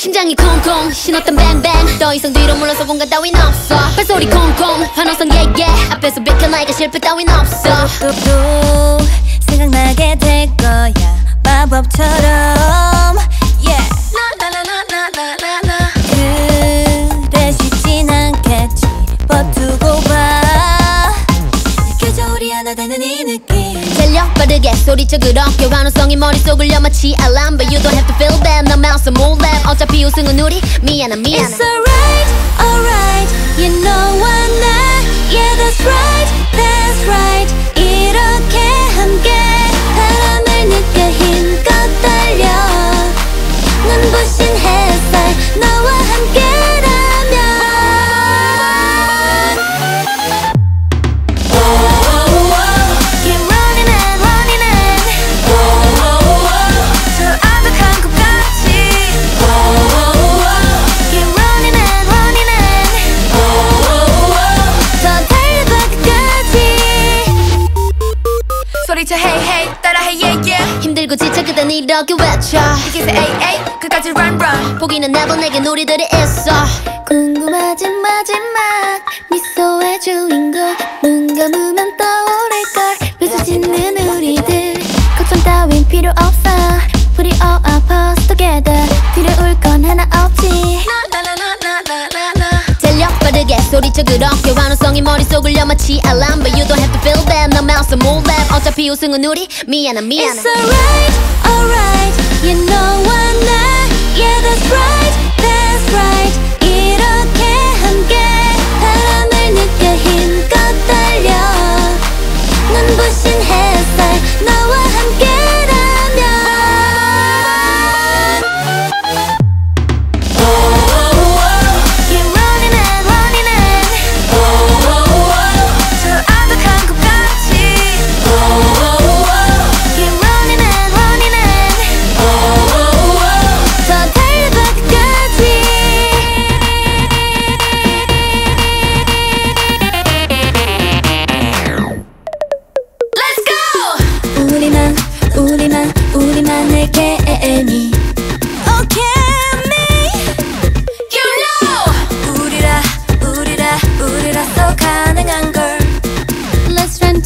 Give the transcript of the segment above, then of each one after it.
심장이 쿵쿵 신었던 뱅뱅. 더 이상 뒤로 물러서 공간 따윈 없어. 발소리 쿵쿵 환호성 예예. 앞에서 비켜나니까 실패 따윈 없어. 또 생각나게 될 거야. 마법처럼 빠르게 소리쳐 그렇게 환호성이 머릿속을 여마치 알람 But you don't have to feel bad 너 마우스 몰래 어차피 우승은 우리 미안해 미안해 It's alright, alright You know I'm Hey 따라해 yeah yeah. 힘들고 지쳐 그땐 이렇게 외쳐. 이기세 ay ay 끝까지 run run. 포기는 나도 내게 놀이들이 있어 궁금하진 마지막. 미소의 주인공 눈 감으면 떠오를걸. 미소 짓는 우리들. 걱정 따윈 필요 없어. Put it all up us together. 두려울 건 하나 없지. 달려 빠르게 소리쳐 그렇게 환호성이 머릿속을 여마치 알람 But you don't have to feel bad 너 마우스 몰래 어차피 우승은 우리 미안해 미안해 It's alright, alright You know I'm not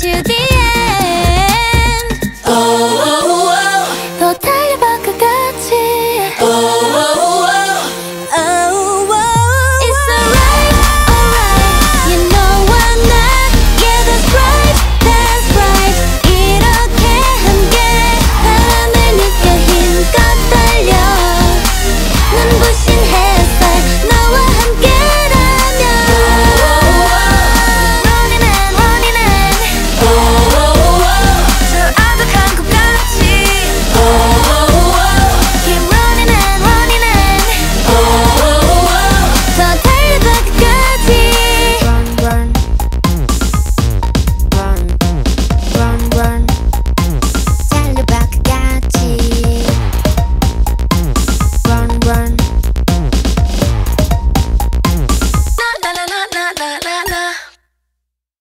To the